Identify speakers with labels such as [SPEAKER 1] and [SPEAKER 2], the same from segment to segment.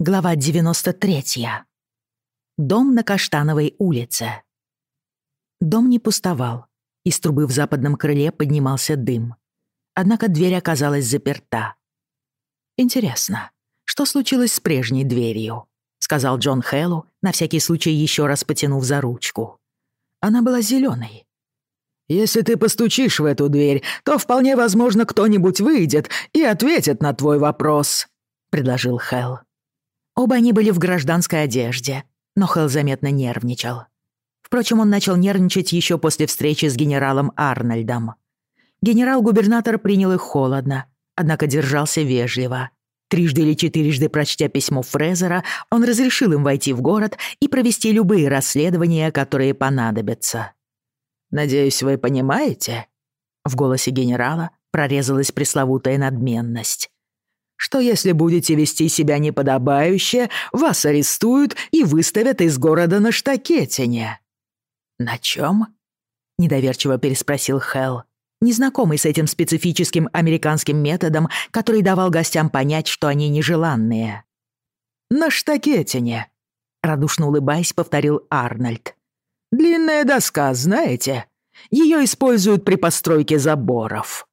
[SPEAKER 1] Глава 93. Дом на Каштановой улице. Дом не пустовал. Из трубы в западном крыле поднимался дым. Однако дверь оказалась заперта. «Интересно, что случилось с прежней дверью?» — сказал Джон Хэллу, на всякий случай еще раз потянув за ручку. Она была зеленой.
[SPEAKER 2] «Если ты постучишь в эту дверь, то вполне возможно кто-нибудь выйдет и ответит на твой вопрос», — предложил Хэл.
[SPEAKER 1] Оба они были в гражданской одежде, но Хелл заметно нервничал. Впрочем, он начал нервничать еще после встречи с генералом Арнольдом. Генерал-губернатор принял их холодно, однако держался вежливо. Трижды или четырежды прочтя письмо Фрезера, он разрешил им войти в город и провести любые расследования, которые понадобятся.
[SPEAKER 2] «Надеюсь, вы понимаете?» В голосе генерала прорезалась пресловутая надменность что если будете вести себя неподобающе, вас арестуют и выставят из города на штакетине».
[SPEAKER 1] «На чем?» — недоверчиво переспросил Хелл, незнакомый с этим специфическим американским методом, который давал гостям понять, что они нежеланные.
[SPEAKER 2] «На штакетине», — радушно улыбаясь, повторил Арнольд. «Длинная доска, знаете? Ее используют при постройке заборов».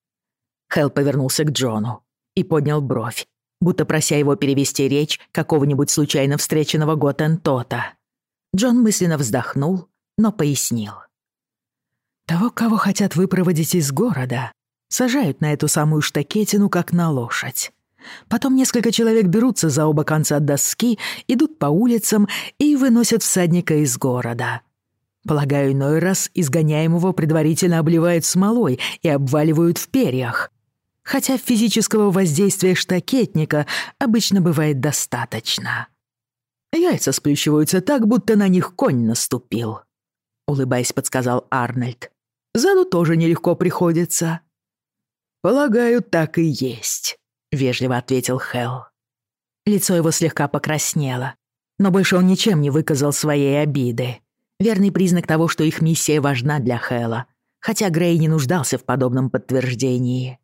[SPEAKER 1] Хелл повернулся к Джону и поднял бровь, будто прося его перевести речь какого-нибудь случайно встреченного Готентота. Джон мысленно вздохнул, но пояснил.
[SPEAKER 2] «Того, кого хотят выпроводить из города, сажают на эту самую штакетину, как на лошадь. Потом несколько человек берутся за оба конца доски, идут по улицам и выносят всадника из города. Полагаю, иной раз изгоняемого предварительно обливают смолой и обваливают в перьях, хотя физического воздействия штакетника обычно бывает достаточно. Яйца сплющиваются так, будто на них конь наступил. Улыбаясь, подсказал Арнольд. Заду тоже нелегко приходится. Полагаю, так и есть, вежливо ответил Хелл.
[SPEAKER 1] Лицо его слегка покраснело, но больше он ничем не выказал своей обиды. Верный признак того, что их миссия важна для Хэлла, хотя Грей не нуждался в подобном подтверждении.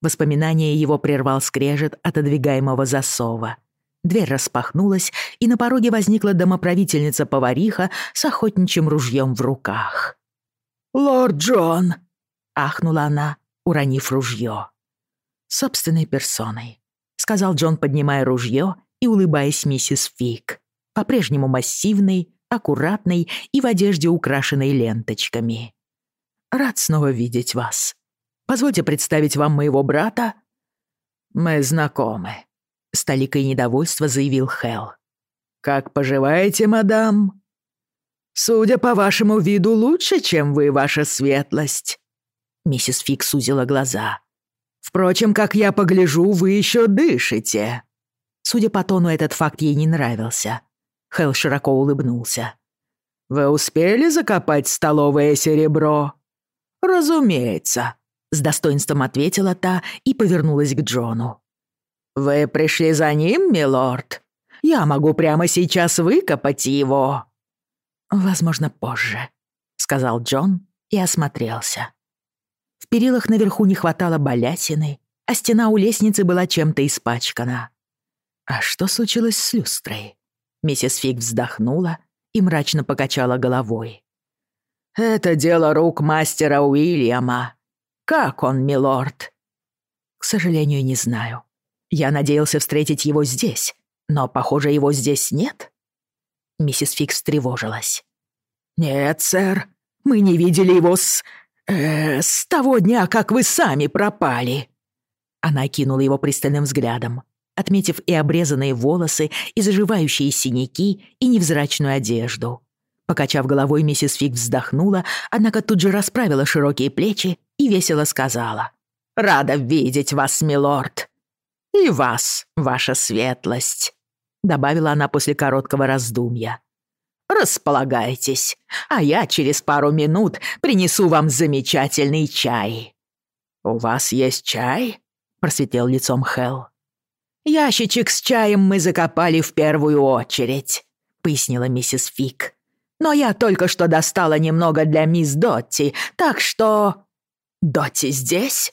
[SPEAKER 1] Воспоминание его прервал скрежет отодвигаемого засова. Дверь распахнулась, и на пороге возникла домоправительница-повариха с охотничьим ружьем в руках.
[SPEAKER 2] «Лорд Джон!»
[SPEAKER 1] — ахнула она, уронив ружье. «Собственной персоной», — сказал Джон, поднимая ружье и улыбаясь миссис Фик, по-прежнему массивной, аккуратной и в одежде, украшенной ленточками. «Рад снова видеть вас. Позвольте представить вам моего брата».
[SPEAKER 2] «Мы знакомы», — с толикой недовольства заявил Хелл. «Как поживаете, мадам?» «Судя по вашему виду, лучше, чем вы, ваша светлость».
[SPEAKER 1] Миссис Фик сузила глаза.
[SPEAKER 2] «Впрочем, как я погляжу, вы еще дышите».
[SPEAKER 1] Судя по тону, этот факт ей не нравился. Хелл широко улыбнулся.
[SPEAKER 2] «Вы успели закопать столовое серебро?» «Разумеется.
[SPEAKER 1] С достоинством ответила та и повернулась к Джону.
[SPEAKER 2] «Вы пришли за ним, милорд? Я могу прямо сейчас выкопать его».
[SPEAKER 1] «Возможно, позже», — сказал Джон и осмотрелся. В перилах наверху не хватало балясины, а стена у лестницы была чем-то испачкана. А что случилось с люстрой? Миссис Фиг вздохнула и мрачно покачала головой.
[SPEAKER 2] «Это дело рук мастера Уильяма. «Как он, милорд?»
[SPEAKER 1] «К сожалению, не знаю. Я надеялся встретить его здесь, но, похоже, его здесь нет». Миссис Фикс тревожилась.
[SPEAKER 2] «Нет, сэр, мы не видели его с... Э, с того дня, как вы сами пропали».
[SPEAKER 1] Она кинула его пристальным взглядом, отметив и обрезанные волосы, и заживающие синяки, и невзрачную одежду. Покачав головой, миссис Фиг вздохнула, однако тут же расправила широкие плечи весело сказала. «Рада видеть вас, милорд. И вас, ваша светлость», — добавила она после короткого раздумья. «Располагайтесь, а я через пару минут принесу вам замечательный чай».
[SPEAKER 2] «У вас есть чай?» — просветлел лицом Хелл.
[SPEAKER 1] «Ящичек с чаем мы закопали в первую очередь», — пояснила миссис Фик. «Но я только что достала немного для мисс Дотти, так что...»
[SPEAKER 2] Доти здесь?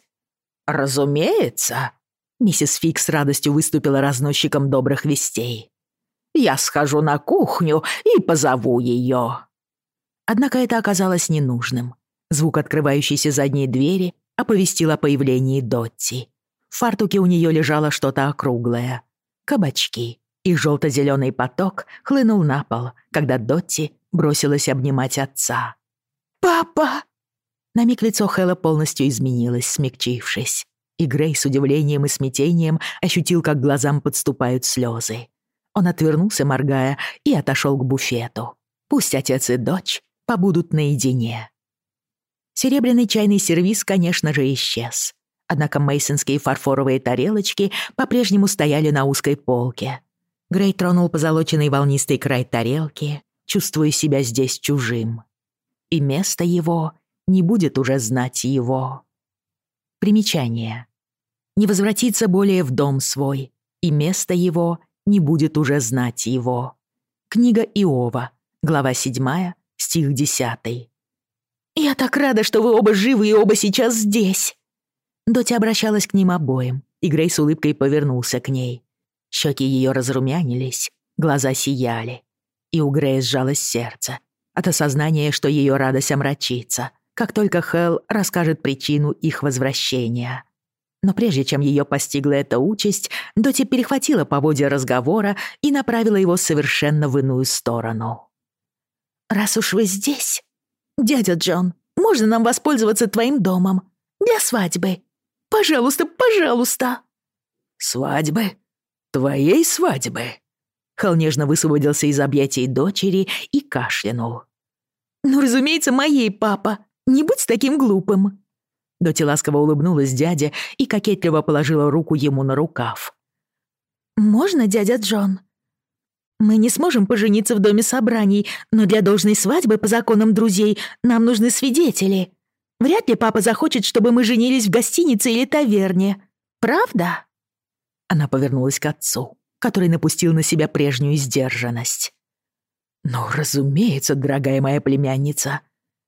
[SPEAKER 2] Разумеется.
[SPEAKER 1] Миссис Фиг с радостью выступила разносчиком добрых вестей. «Я схожу на кухню и позову ее». Однако это оказалось ненужным. Звук открывающейся задней двери оповестил о появлении Дотти. В фартуке у нее лежало что-то округлое. Кабачки. И желто-зеленый поток хлынул на пол, когда Дотти бросилась обнимать отца.
[SPEAKER 2] «Папа!»
[SPEAKER 1] На миг лицо Хэлла полностью изменилось, смягчившись. И Грей с удивлением и смятением ощутил, как глазам подступают слезы. Он отвернулся, моргая, и отошел к буфету. Пусть отец и дочь побудут наедине. Серебряный чайный сервиз, конечно же, исчез. Однако мейсонские фарфоровые тарелочки по-прежнему стояли на узкой полке. Грей тронул позолоченный волнистый край тарелки, чувствуя себя здесь чужим. И место его не будет уже знать его. Примечание. Не возвратится более в дом свой, и место его не будет уже знать его. Книга Иова, глава 7, стих 10.
[SPEAKER 2] «Я так рада, что вы оба живы и оба сейчас здесь!»
[SPEAKER 1] Дотя обращалась к ним обоим, и Грей с улыбкой повернулся к ней. Щеки ее разрумянились, глаза сияли, и у Грея сжалось сердце от осознания, что ее радость омрачится — как только Хелл расскажет причину их возвращения. Но прежде чем ее постигла эта участь, Доти перехватила поводья разговора и направила его совершенно в иную сторону.
[SPEAKER 2] «Раз уж вы здесь, дядя Джон, можно нам воспользоваться твоим домом для свадьбы? Пожалуйста, пожалуйста!»
[SPEAKER 3] «Свадьбы? Твоей свадьбы?»
[SPEAKER 1] Хелл нежно высвободился из объятий дочери и кашлянул.
[SPEAKER 2] «Ну, разумеется, моей, папа. Не будь таким глупым».
[SPEAKER 1] Доти ласково улыбнулась дяде и кокетливо положила руку ему на рукав.
[SPEAKER 2] «Можно, дядя Джон?» «Мы не сможем пожениться в доме собраний, но для должной свадьбы по законам друзей нам нужны свидетели. Вряд ли папа захочет, чтобы мы женились в гостинице или таверне. Правда?»
[SPEAKER 1] Она повернулась к отцу, который напустил на себя прежнюю сдержанность.
[SPEAKER 3] «Ну, разумеется, дорогая моя племянница»,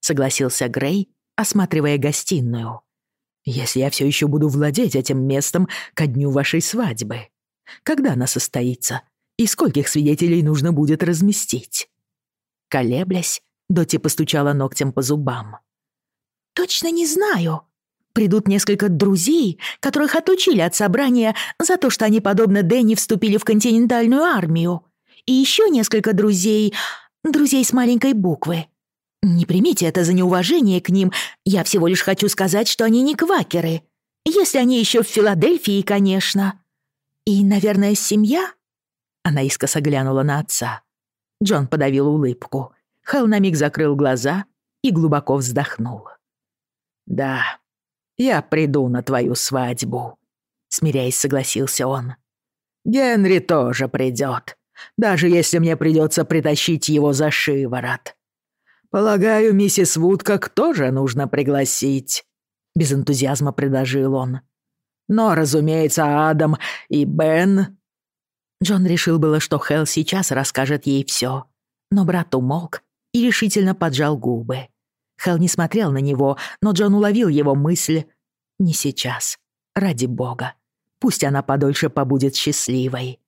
[SPEAKER 3] согласился Грей, осматривая гостиную. «Если я все еще буду владеть этим местом ко дню вашей свадьбы. Когда она состоится? И скольких свидетелей нужно будет разместить?»
[SPEAKER 1] Колеблясь, Доти постучала ногтем по зубам.
[SPEAKER 2] «Точно не знаю. Придут несколько друзей, которых отучили от собрания за то, что они, подобно Дэнни, вступили в континентальную армию. И еще несколько друзей, друзей с маленькой буквы. Не примите это за неуважение к ним. Я всего лишь хочу сказать, что они не квакеры. Если они еще в Филадельфии, конечно. И, наверное, семья?»
[SPEAKER 1] Она искоса глянула на отца. Джон подавил улыбку. Хелл на миг закрыл глаза и глубоко вздохнул.
[SPEAKER 3] «Да, я приду на твою свадьбу», — смиряясь согласился он. «Генри тоже придет, даже если мне придется притащить его за шиворот. «Полагаю, миссис Вудкок тоже нужно пригласить», — без энтузиазма предложил он. «Но, разумеется, Адам и Бен...»
[SPEAKER 1] Джон решил было, что Хелл сейчас расскажет ей все, но брат умолк и решительно поджал губы. Хелл не смотрел на него, но Джон уловил его мысль «Не сейчас, ради бога, пусть она подольше побудет счастливой».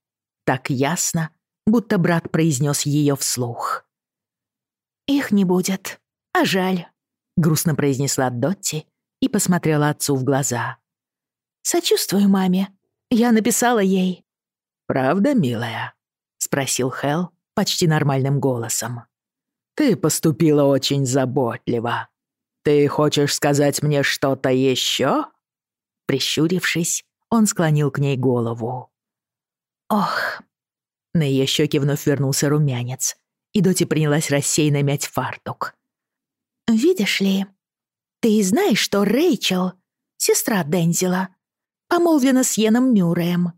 [SPEAKER 1] Так ясно, будто брат произнес ее вслух.
[SPEAKER 2] «Их не будет. А жаль», — грустно произнесла Дотти и посмотрела отцу в глаза. «Сочувствую маме. Я написала ей».
[SPEAKER 3] «Правда, милая?» — спросил Хелл почти нормальным голосом. «Ты поступила очень заботливо. Ты хочешь сказать мне что-то еще?»
[SPEAKER 1] Прищурившись, он склонил к ней голову.
[SPEAKER 2] «Ох!»
[SPEAKER 1] На ее щеке вновь вернулся румянец, и Доти принялась рассеянно мять фартук.
[SPEAKER 2] «Видишь ли, ты знаешь, что Рэйчел, сестра Дензела, помолвлена с Йеном Мюрреем.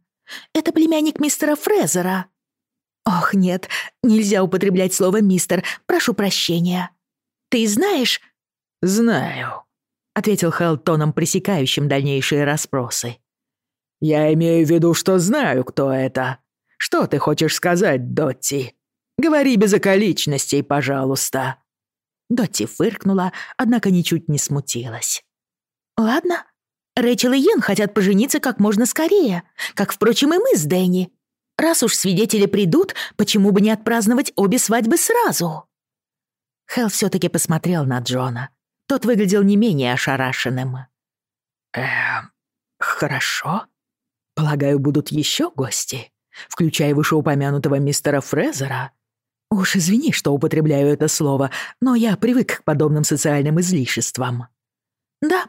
[SPEAKER 2] Это племянник мистера Фрезера. Ох, нет, нельзя употреблять слово «мистер», прошу прощения. Ты знаешь...»
[SPEAKER 3] «Знаю», — ответил Хелл тоном, пресекающим дальнейшие расспросы. «Я имею в виду, что знаю, кто это. Что ты хочешь сказать, Дотти?» Говори без околичностей, пожалуйста».
[SPEAKER 1] Дотти фыркнула, однако ничуть не смутилась.
[SPEAKER 2] «Ладно,
[SPEAKER 1] Рэйчел и Йен хотят пожениться как можно скорее, как, впрочем, и мы с Дэнни. Раз уж свидетели придут, почему бы не отпраздновать обе свадьбы сразу?» Хелл все-таки посмотрел на Джона. Тот выглядел не менее ошарашенным.
[SPEAKER 3] «Эм, хорошо. Полагаю, будут еще гости, включая вышеупомянутого мистера Фрезера. Уж извини, что употребляю это слово, но я привык к подобным социальным излишествам».
[SPEAKER 1] «Да,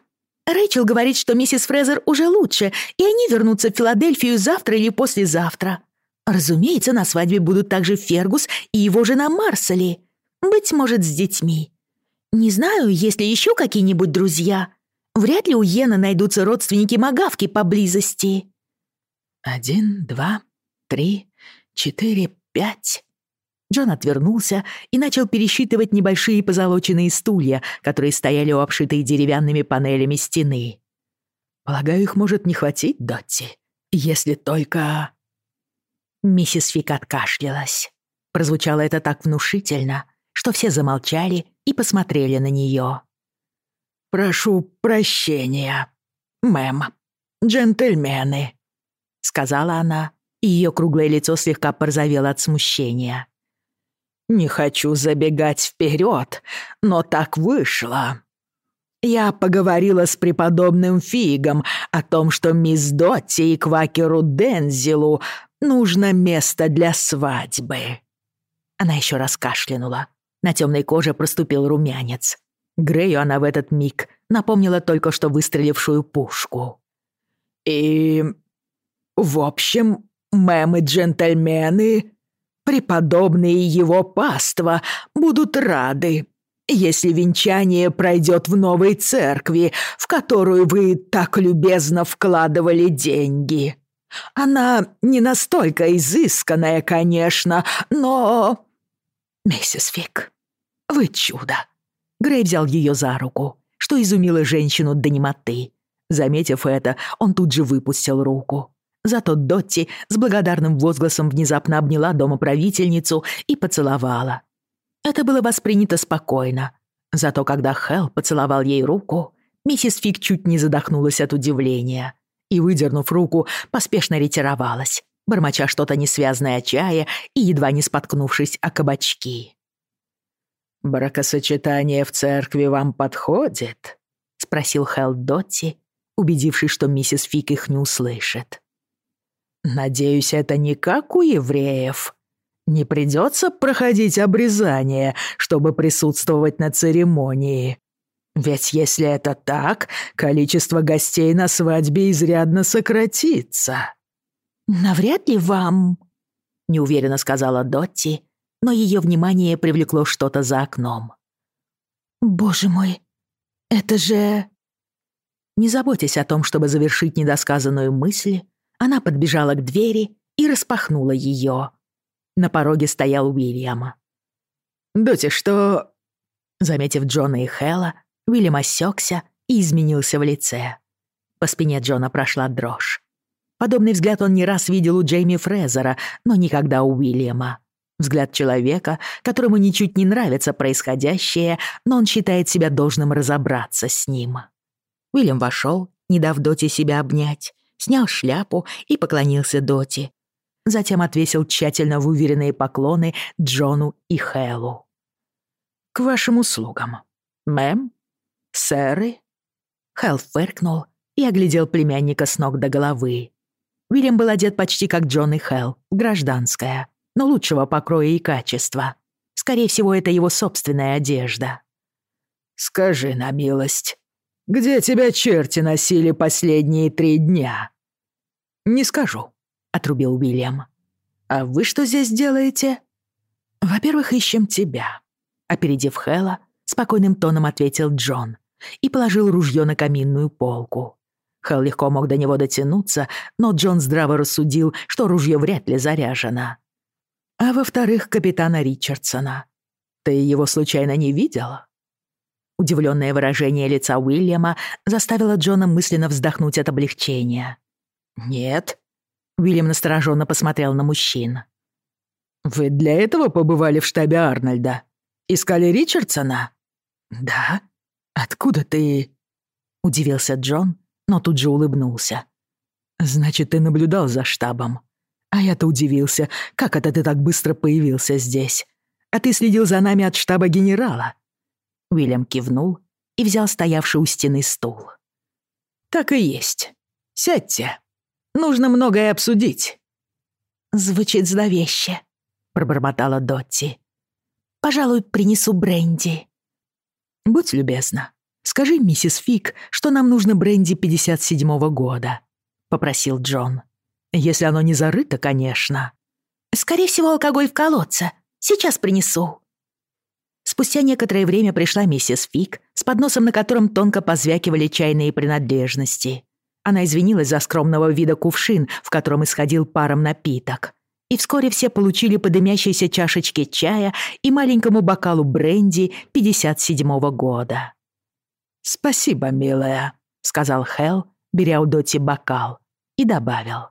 [SPEAKER 1] Рэйчел говорит, что миссис Фрезер уже лучше, и они вернутся в Филадельфию завтра или послезавтра. Разумеется, на свадьбе будут также Фергус и его жена Марсели. Быть может, с детьми. Не знаю, есть ли еще какие-нибудь друзья. Вряд ли у Йена найдутся родственники Магавки поблизости.
[SPEAKER 3] Один, два, три, четыре, пять. Джон отвернулся и начал пересчитывать небольшие позолоченные стулья, которые стояли у обшитой деревянными панелями стены. «Полагаю, их может не хватить, Дотти, если только...»
[SPEAKER 1] Миссис Фик откашлялась. Прозвучало это так внушительно, что все замолчали и посмотрели на нее.
[SPEAKER 3] «Прошу прощения, мэм, джентльмены», — сказала она, и ее круглое лицо слегка порозовело от смущения. «Не хочу забегать вперед, но так вышло. Я поговорила с преподобным Фигом о том, что мисс Дотти и квакеру Дензилу нужно место для свадьбы».
[SPEAKER 1] Она еще раз кашлянула. На темной коже проступил румянец. Грею она в этот миг напомнила только что выстрелившую пушку.
[SPEAKER 3] «И... в общем, мэм и джентльмены, преподобные его паства будут рады, если венчание пройдет в новой церкви, в которую вы так любезно вкладывали деньги. Она не настолько изысканная, конечно, но... Миссис Фик, вы чудо. Грей взял ее за руку, что изумило женщину до немоты. Заметив это, он тут же выпустил руку. Зато Дотти с благодарным возгласом внезапно обняла домоправительницу и поцеловала. Это было воспринято спокойно. Зато когда Хелл поцеловал ей руку, миссис Фиг чуть не задохнулась от удивления и, выдернув руку, поспешно ретировалась, бормоча что-то несвязное о чае и едва не споткнувшись о кабачки. «Бракосочетание в церкви вам подходит?» — спросил Хелл Дотти, убедившись, что миссис Фик их не услышит. «Надеюсь, это не как у евреев. Не придется проходить обрезание, чтобы присутствовать на церемонии. Ведь если это так, количество гостей на свадьбе изрядно сократится».
[SPEAKER 1] «Навряд ли вам...» — неуверенно сказала Дотти, но ее внимание привлекло что-то за окном. «Боже мой, это же...» Не заботясь о том, чтобы завершить недосказанную мысль, она подбежала к двери и распахнула ее. На пороге стоял Уильям.
[SPEAKER 3] «Доти, что...»
[SPEAKER 1] Заметив Джона и Хэлла, Уильям осекся и изменился в лице. По спине Джона прошла дрожь. Подобный взгляд он не раз видел у Джейми Фрезера, но никогда у Уильяма. Взгляд человека, которому ничуть не нравится происходящее, но он считает себя должным разобраться с ним. Уильям вошел, не дав Доти себя обнять, снял шляпу и поклонился Доти. Затем отвесил тщательно выверенные поклоны Джону и Хэллу.
[SPEAKER 3] «К вашим услугам. Мэм? Сэры?»
[SPEAKER 1] Хэл фыркнул и оглядел племянника с ног до головы. Уильям был одет почти как Джон и Хэл, гражданская но лучшего покроя и качества. Скорее всего, это его собственная одежда.
[SPEAKER 3] «Скажи на милость, где тебя черти носили последние три дня?»
[SPEAKER 1] «Не скажу», — отрубил Уильям. «А вы что здесь делаете?» «Во-первых, ищем тебя», — опередив Хэлла, спокойным тоном ответил Джон и положил ружье на каминную полку. Хэл легко мог до него дотянуться, но Джон здраво рассудил, что ружье вряд ли заряжено. А во-вторых, капитана Ричардсона. Ты его случайно не видела? Удивленное выражение лица Уильяма заставило Джона мысленно вздохнуть от облегчения. «Нет». Уильям настороженно посмотрел на мужчин.
[SPEAKER 3] «Вы для этого побывали в штабе Арнольда? Искали Ричардсона?»
[SPEAKER 1] «Да. Откуда ты...» Удивился Джон,
[SPEAKER 2] но тут же улыбнулся. «Значит, ты наблюдал за штабом. А я-то удивился, как это ты так быстро появился здесь? А ты следил за нами от штаба генерала?»
[SPEAKER 1] Уильям кивнул и взял стоявший у стены стул.
[SPEAKER 2] «Так и есть. Сядьте. Нужно многое обсудить».
[SPEAKER 1] «Звучит зловеще», — пробормотала Дотти. «Пожалуй, принесу бренди».
[SPEAKER 2] «Будь любезна, скажи миссис Фик, что нам нужно бренди 57-го года», — попросил Джон. «Если оно не зарыто, конечно».
[SPEAKER 1] «Скорее всего, алкоголь в колодце. Сейчас принесу». Спустя некоторое время пришла миссис Фик с подносом, на котором тонко позвякивали чайные принадлежности. Она извинилась за скромного вида кувшин, в котором исходил паром напиток. И вскоре все получили по дымящейся чашечке чая и маленькому бокалу бренди 57-го года.
[SPEAKER 2] «Спасибо, милая», — сказал Хелл, беря у Доти бокал, и добавил.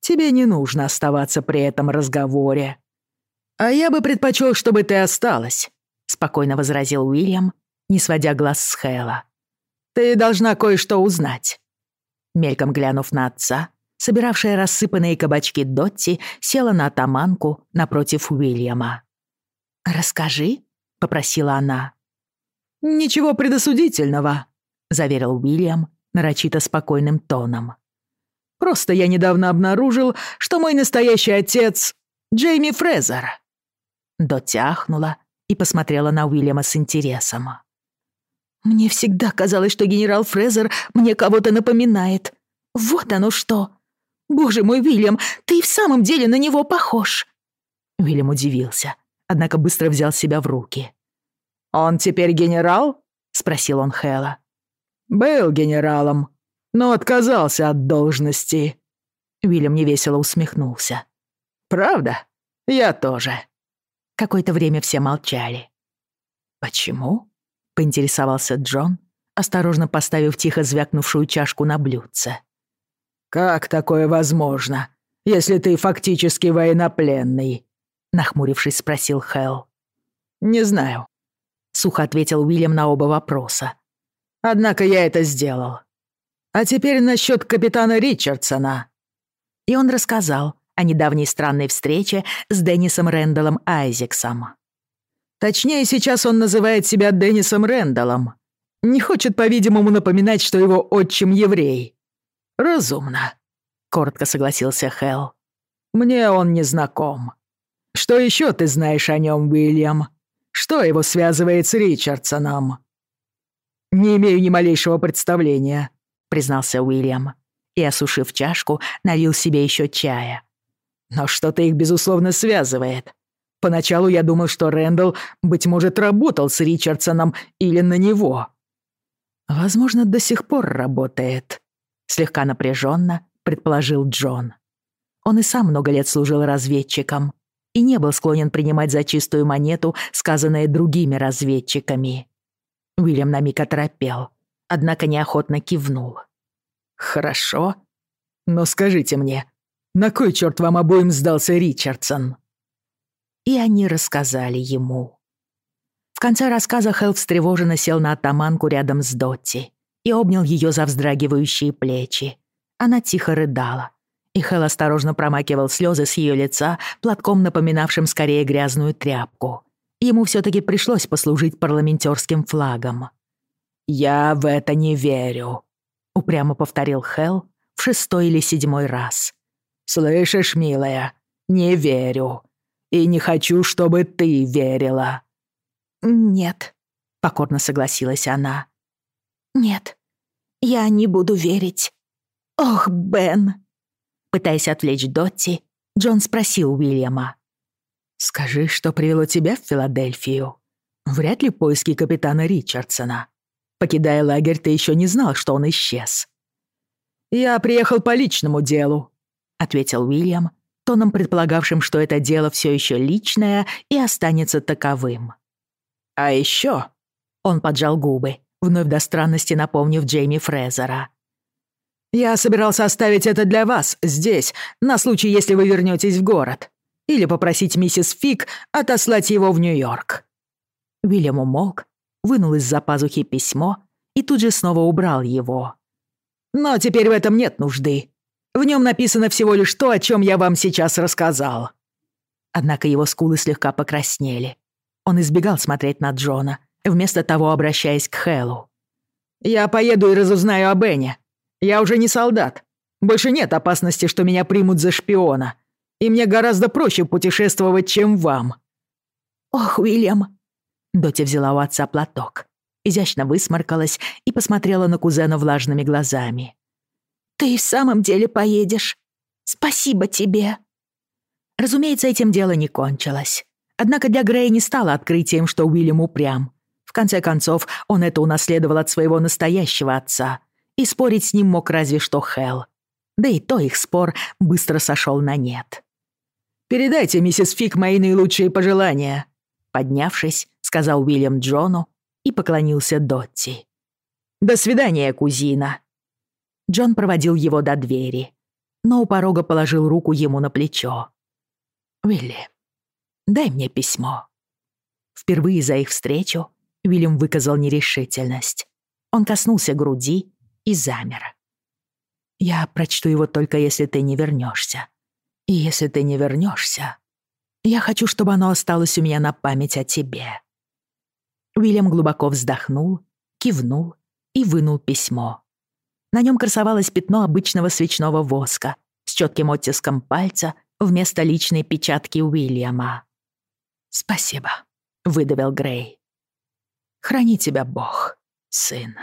[SPEAKER 2] «Тебе не нужно оставаться при этом разговоре». «А я бы предпочел, чтобы ты осталась», — спокойно возразил Уильям, не сводя глаз с Хэлла. «Ты должна кое-что узнать». Мельком глянув на отца, собиравшая рассыпанные кабачки Дотти села на атаманку напротив Уильяма.
[SPEAKER 1] «Расскажи», — попросила она.
[SPEAKER 2] «Ничего предосудительного», — заверил Уильям нарочито спокойным тоном. «Просто я недавно обнаружил, что мой настоящий отец — Джейми Фрезер».
[SPEAKER 1] Дотти ахнула и посмотрела на Уильяма с интересом. «Мне всегда казалось, что генерал Фрезер мне кого-то напоминает. Вот оно что! Боже мой, Уильям, ты в самом деле на него похож!»
[SPEAKER 2] Уильям удивился, однако быстро взял себя в руки. «Он теперь генерал?» — спросил он Хэла. «Был генералом, но отказался от должности». Уильям невесело усмехнулся. «Правда? Я тоже».
[SPEAKER 1] Какое-то время все молчали.
[SPEAKER 2] «Почему?» — поинтересовался Джон, осторожно поставив тихо звякнувшую чашку на блюдце. «Как такое возможно, если ты фактически военнопленный?» — нахмурившись, спросил Хелл. «Не знаю», — сухо ответил Уильям на оба вопроса. «Однако я это сделал. А теперь насчет капитана Ричардсона».
[SPEAKER 1] И он рассказал, о недавней странной встрече с Деннисом Рэндаллом Айзексом.
[SPEAKER 2] Точнее, сейчас он называет себя Деннисом Рэндаллом. Не хочет, по-видимому, напоминать, что его отчим еврей. Разумно, коротко согласился Хелл. Мне он не знаком. Что еще ты знаешь о нем, Уильям? Что его связывает с Ричардсоном? Не имею ни малейшего представления, признался Уильям и, осушив чашку, налил себе еще чая. Но что-то их, безусловно, связывает. Поначалу я думал, что Рэндалл, быть может, работал с Ричардсоном или на него. Возможно, до сих пор работает. Слегка напряженно предположил Джон. Он и сам много лет служил разведчиком и не был склонен принимать за чистую монету сказанное другими разведчиками. Уильям на миг оторопел, однако неохотно кивнул. «Хорошо. Но скажите мне, на кой черт вам обоим сдался Ричардсон?»
[SPEAKER 1] И они рассказали ему. В конце рассказа Хелл встревоженно сел на атаманку рядом с Дотти и обнял ее за вздрагивающие плечи. Она тихо рыдала, и Хелл осторожно промакивал слезы с ее лица платком, напоминавшим скорее грязную тряпку. Ему все-таки пришлось послужить парламентерским флагом.
[SPEAKER 2] «Я в это не верю», — упрямо повторил Хелл в шестой или седьмой раз. «Слышишь, милая, не верю. И не хочу, чтобы ты верила».
[SPEAKER 1] «Нет», — покорно согласилась она. «Нет, я не буду верить. Ох, Бен!» Пытаясь отвлечь Дотти, Джон спросил Уильяма.
[SPEAKER 2] «Скажи, что привело тебя в Филадельфию? Вряд ли поиски капитана Ричардсона. Покидая лагерь, ты еще не знал, что он исчез». «Я приехал по личному делу», — ответил Уильям, тоном предполагавшим, что это дело все еще личное и останется таковым. «А еще...» — он поджал губы, вновь до странности напомнив Джейми Фрезера. «Я собирался оставить это для вас, здесь, на случай, если вы вернетесь в город, или попросить миссис Фик отослать его в Нью-Йорк». Уильям умолк, вынул из-за пазухи письмо и тут же снова убрал его.
[SPEAKER 3] Но теперь в этом нет нужды. В нем написано всего лишь то, о чем я вам сейчас рассказал».
[SPEAKER 1] Однако его скулы слегка покраснели. Он избегал смотреть на Джона, вместо того обращаясь к Хэллу.
[SPEAKER 3] «Я поеду и разузнаю о Бене. Я уже не солдат. Больше нет опасности, что меня примут за шпиона. И мне гораздо проще путешествовать, чем вам».
[SPEAKER 1] «Ох, Уильям!» Доти взяла у отца платок, изящно высморкалась и посмотрела на кузена влажными глазами. «Ты в самом деле поедешь? Спасибо тебе!» Разумеется, этим дело не кончилось. Однако для Грея не стало открытием, что Уильям упрям. В конце концов, он это унаследовал от своего настоящего отца, и спорить с ним мог разве что Хелл. Да и то их спор быстро сошел на нет.
[SPEAKER 3] «Передайте, миссис Фик, мои наилучшие пожелания»,
[SPEAKER 1] поднявшись, сказал Уильям Джону и поклонился Дотти.
[SPEAKER 3] «До свидания, кузина».
[SPEAKER 1] Джон проводил его до двери, но у порога положил руку ему на плечо. «Уилли, дай мне письмо». Впервые за их встречу Уильям выказал нерешительность. Он коснулся груди и замер. «Я прочту его только если ты не вернешься. И если ты не вернешься, я хочу, чтобы оно осталось у меня на память о тебе». Уильям глубоко вздохнул, кивнул и вынул письмо. На нем красовалось пятно обычного свечного воска с четким оттиском пальца вместо личной печатки Уильяма. «Спасибо», — выдавил Грей. «Храни тебя Бог, сын».